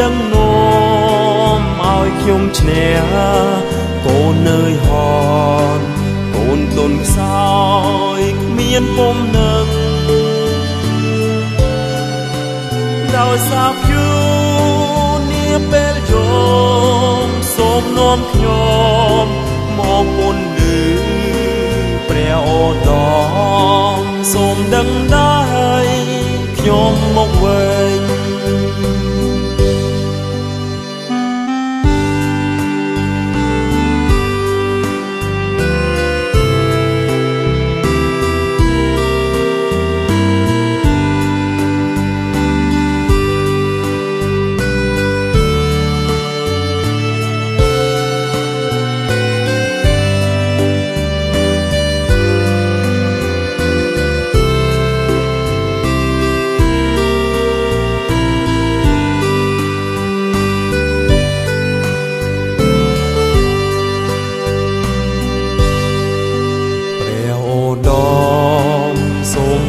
ដឹងនោមឲ្យខ្ញុំឈ្នះកូននៅហនកូនទុនខ្សោយគ្មានពុំនឹងដោយសារភូនីពេលយមសូមនាំខ្ញុំមកពុនលឺព្រះអូនដំសូមដឹងដែរ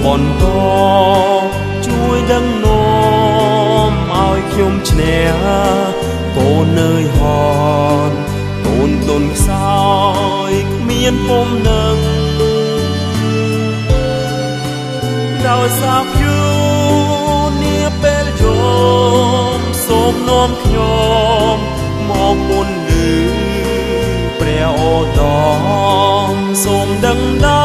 បន្តជួយដឹងនោមឲ្យខ្ញុំឈ្នះកូននៅហនកូនទុនខ្សោយគ្មានពុំនឹងដោយសារភូនីពេលយមសូមនាំខ្ញុំមកពុនលឺព្រះអូដំសូ